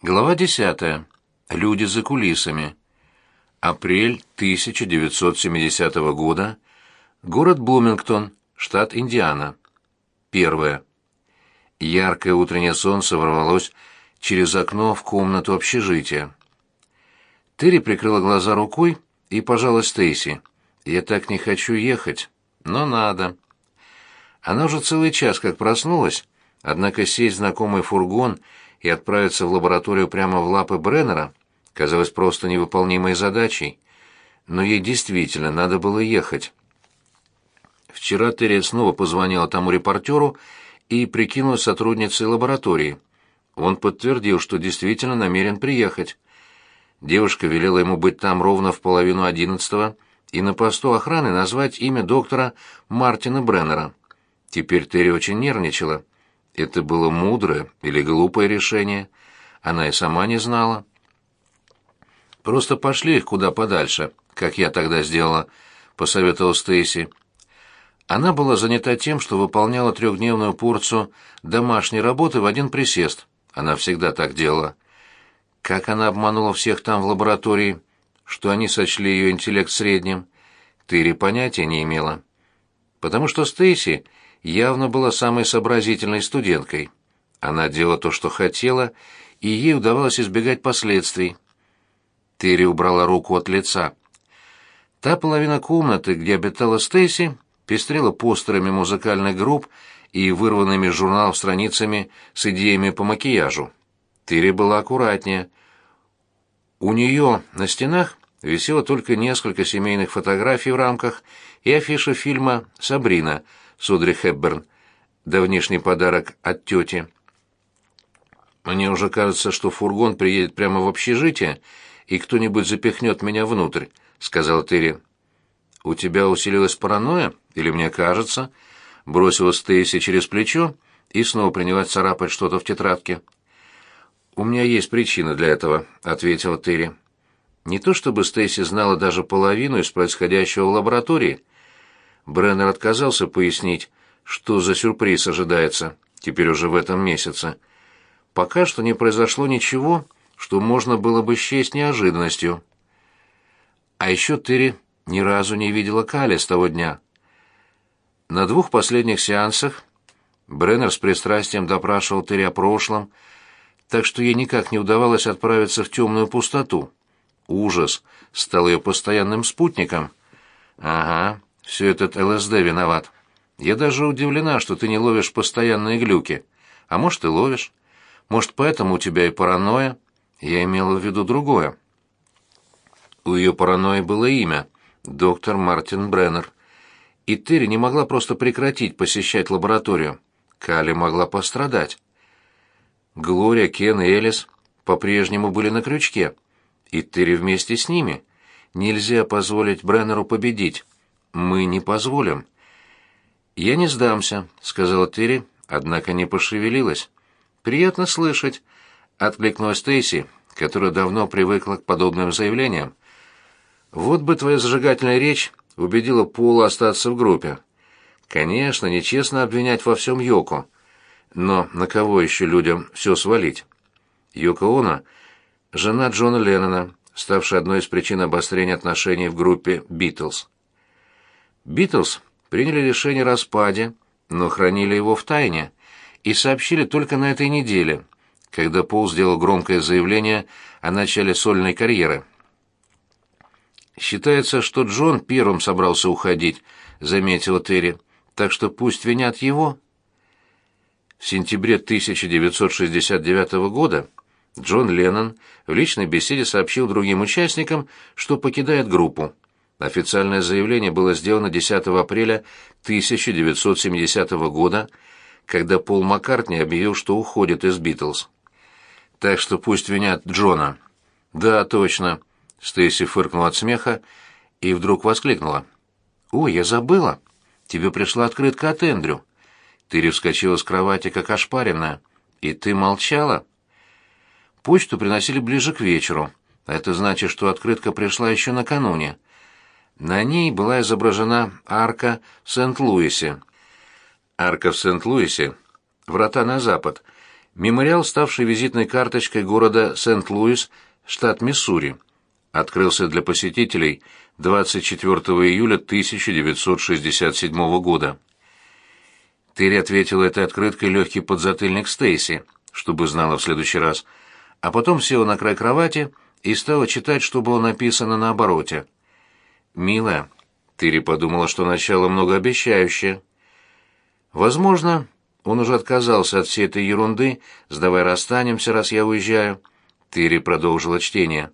Глава 10. Люди за кулисами. Апрель 1970 года. Город Блумингтон, штат Индиана. Первое. Яркое утреннее солнце ворвалось через окно в комнату общежития. Терри прикрыла глаза рукой и пожала Стейси. «Я так не хочу ехать, но надо». Она уже целый час как проснулась, однако сесть в знакомый фургон — и отправиться в лабораторию прямо в лапы Бреннера казалось просто невыполнимой задачей. Но ей действительно надо было ехать. Вчера Терри снова позвонила тому репортеру и прикинулась сотрудницей лаборатории. Он подтвердил, что действительно намерен приехать. Девушка велела ему быть там ровно в половину одиннадцатого и на посту охраны назвать имя доктора Мартина Бреннера. Теперь Терри очень нервничала. Это было мудрое или глупое решение, она и сама не знала. «Просто пошли их куда подальше, как я тогда сделала», — посоветовал Стейси. Она была занята тем, что выполняла трехдневную порцию домашней работы в один присест. Она всегда так делала. Как она обманула всех там в лаборатории, что они сочли ее интеллект средним, Тыри понятия не имела. Потому что Стейси явно была самой сообразительной студенткой. Она делала то, что хотела, и ей удавалось избегать последствий. Терри убрала руку от лица. Та половина комнаты, где обитала Стейси, пестрела постерами музыкальных групп и вырванными из журналов страницами с идеями по макияжу. Терри была аккуратнее. У нее на стенах висело только несколько семейных фотографий в рамках и афиша фильма «Сабрина», Судри Хепберн, давнишний подарок от тети. Мне уже кажется, что фургон приедет прямо в общежитие, и кто-нибудь запихнет меня внутрь, — сказал Терри. «У тебя усилилась паранойя? Или мне кажется?» Бросила Стейси через плечо и снова принялась царапать что-то в тетрадке. «У меня есть причина для этого», — ответила Терри. Не то чтобы Стейси знала даже половину из происходящего в лаборатории, Бреннер отказался пояснить, что за сюрприз ожидается, теперь уже в этом месяце. Пока что не произошло ничего, что можно было бы счесть неожиданностью. А еще Терри ни разу не видела Кали с того дня. На двух последних сеансах Бреннер с пристрастием допрашивал Терри о прошлом, так что ей никак не удавалось отправиться в темную пустоту. Ужас стал ее постоянным спутником. Ага, все этот ЛСД виноват. Я даже удивлена, что ты не ловишь постоянные глюки. А может, и ловишь. Может, поэтому у тебя и паранойя? Я имела в виду другое. У ее паранойи было имя — доктор Мартин Бреннер. И Терри не могла просто прекратить посещать лабораторию. Кали могла пострадать. Глория, Кен и Элис по-прежнему были на крючке, и Терри вместе с ними. Нельзя позволить Бреннеру победить мы не позволим». «Я не сдамся», — сказала Терри, однако не пошевелилась. «Приятно слышать», — откликнулась Стейси, которая давно привыкла к подобным заявлениям. «Вот бы твоя зажигательная речь убедила Пола остаться в группе. Конечно, нечестно обвинять во всем Йоко, но на кого еще людям все свалить? Йоко Оно — жена Джона Леннона, ставшая одной из причин обострения отношений в группе «Битлз». Битлз приняли решение о распаде, но хранили его в тайне и сообщили только на этой неделе, когда Пол сделал громкое заявление о начале сольной карьеры. «Считается, что Джон первым собрался уходить», — заметила Терри, — «так что пусть винят его». В сентябре 1969 года Джон Леннон в личной беседе сообщил другим участникам, что покидает группу. Официальное заявление было сделано 10 апреля 1970 года, когда Пол Маккартни объявил, что уходит из Битлз. Так что пусть винят Джона. Да, точно. Стейси фыркнула от смеха и вдруг воскликнула. «Ой, я забыла. Тебе пришла открытка от Эндрю». Ты вскочила с кровати, как ошпаренная. «И ты молчала?» Почту приносили ближе к вечеру. Это значит, что открытка пришла еще накануне. На ней была изображена арка в Сент-Луисе. Арка в Сент-Луисе — врата на запад, Мемориал, ставший визитной карточкой города Сент-Луис, штат Миссури, открылся для посетителей 24 июля 1967 года. Терри ответила этой открыткой легкий подзатыльник Стейси, чтобы знала в следующий раз, а потом села на край кровати и стала читать, что было написано на обороте. «Милая», — Терри подумала, что начало многообещающее. Возможно, он уже отказался от всей этой ерунды, сдавай расстанемся, раз я уезжаю. Терри продолжила чтение.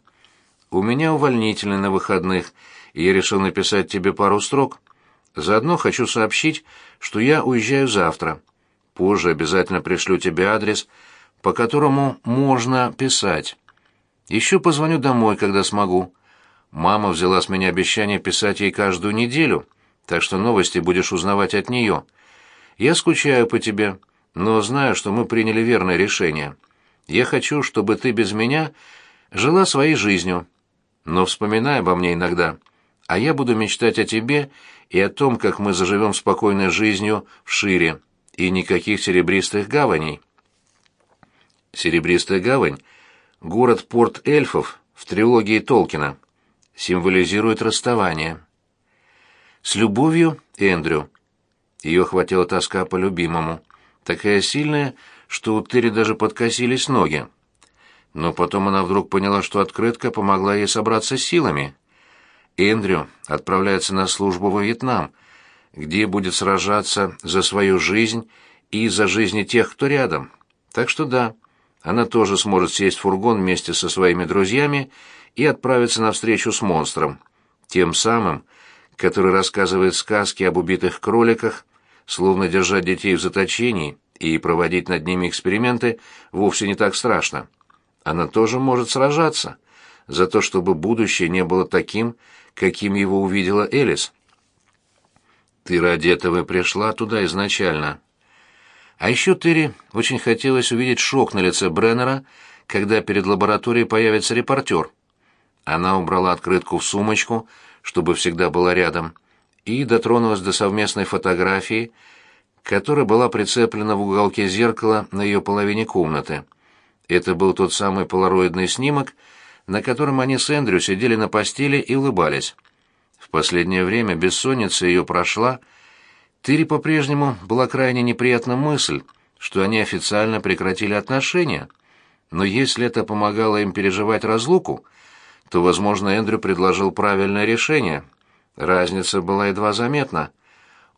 «У меня увольнительный на выходных, и я решил написать тебе пару строк». Заодно хочу сообщить, что я уезжаю завтра. Позже обязательно пришлю тебе адрес, по которому можно писать. Еще позвоню домой, когда смогу. Мама взяла с меня обещание писать ей каждую неделю, так что новости будешь узнавать от нее. Я скучаю по тебе, но знаю, что мы приняли верное решение. Я хочу, чтобы ты без меня жила своей жизнью. Но вспоминай обо мне иногда, а я буду мечтать о тебе и о том, как мы заживем спокойной жизнью в шире, и никаких серебристых гаваней. Серебристая гавань — город-порт эльфов в трилогии Толкина, символизирует расставание. С любовью, Эндрю. Ее хватила тоска по любимому, такая сильная, что у Терри даже подкосились ноги. Но потом она вдруг поняла, что открытка помогла ей собраться силами. Эндрю отправляется на службу во Вьетнам, где будет сражаться за свою жизнь и за жизни тех, кто рядом. Так что да, она тоже сможет сесть в фургон вместе со своими друзьями и отправиться на встречу с монстром, тем самым, который рассказывает сказки об убитых кроликах, словно держать детей в заточении и проводить над ними эксперименты вовсе не так страшно. Она тоже может сражаться за то, чтобы будущее не было таким, каким его увидела Элис. Ты ради этого и пришла туда изначально. А еще Терри очень хотелось увидеть шок на лице Бреннера, когда перед лабораторией появится репортер. Она убрала открытку в сумочку, чтобы всегда была рядом, и дотронулась до совместной фотографии, которая была прицеплена в уголке зеркала на ее половине комнаты. Это был тот самый полароидный снимок, на котором они с Эндрю сидели на постели и улыбались. В последнее время бессонница ее прошла. Тыре по-прежнему была крайне неприятна мысль, что они официально прекратили отношения. Но если это помогало им переживать разлуку, то, возможно, Эндрю предложил правильное решение. Разница была едва заметна.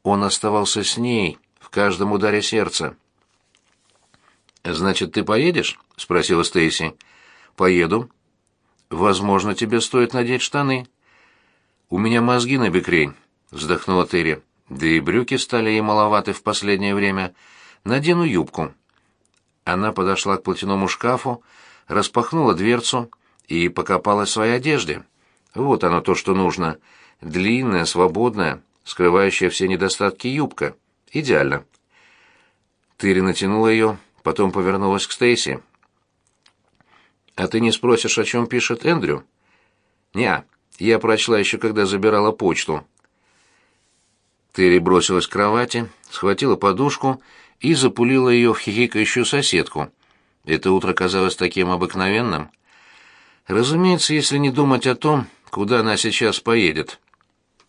Он оставался с ней в каждом ударе сердца. «Значит, ты поедешь?» — спросила Стейси. «Поеду», Возможно, тебе стоит надеть штаны. У меня мозги на бекрень, вздохнула Терри. Да и брюки стали ей маловаты в последнее время. Надену юбку. Она подошла к платяному шкафу, распахнула дверцу и покопалась в своей одежде. Вот оно то, что нужно. Длинная, свободная, скрывающая все недостатки юбка. Идеально. Тыри натянула ее, потом повернулась к Стейси. А ты не спросишь, о чем пишет Эндрю? Не, я прочла еще, когда забирала почту. Терри бросилась к кровати, схватила подушку и запулила ее в хихикающую соседку. Это утро казалось таким обыкновенным. Разумеется, если не думать о том, куда она сейчас поедет.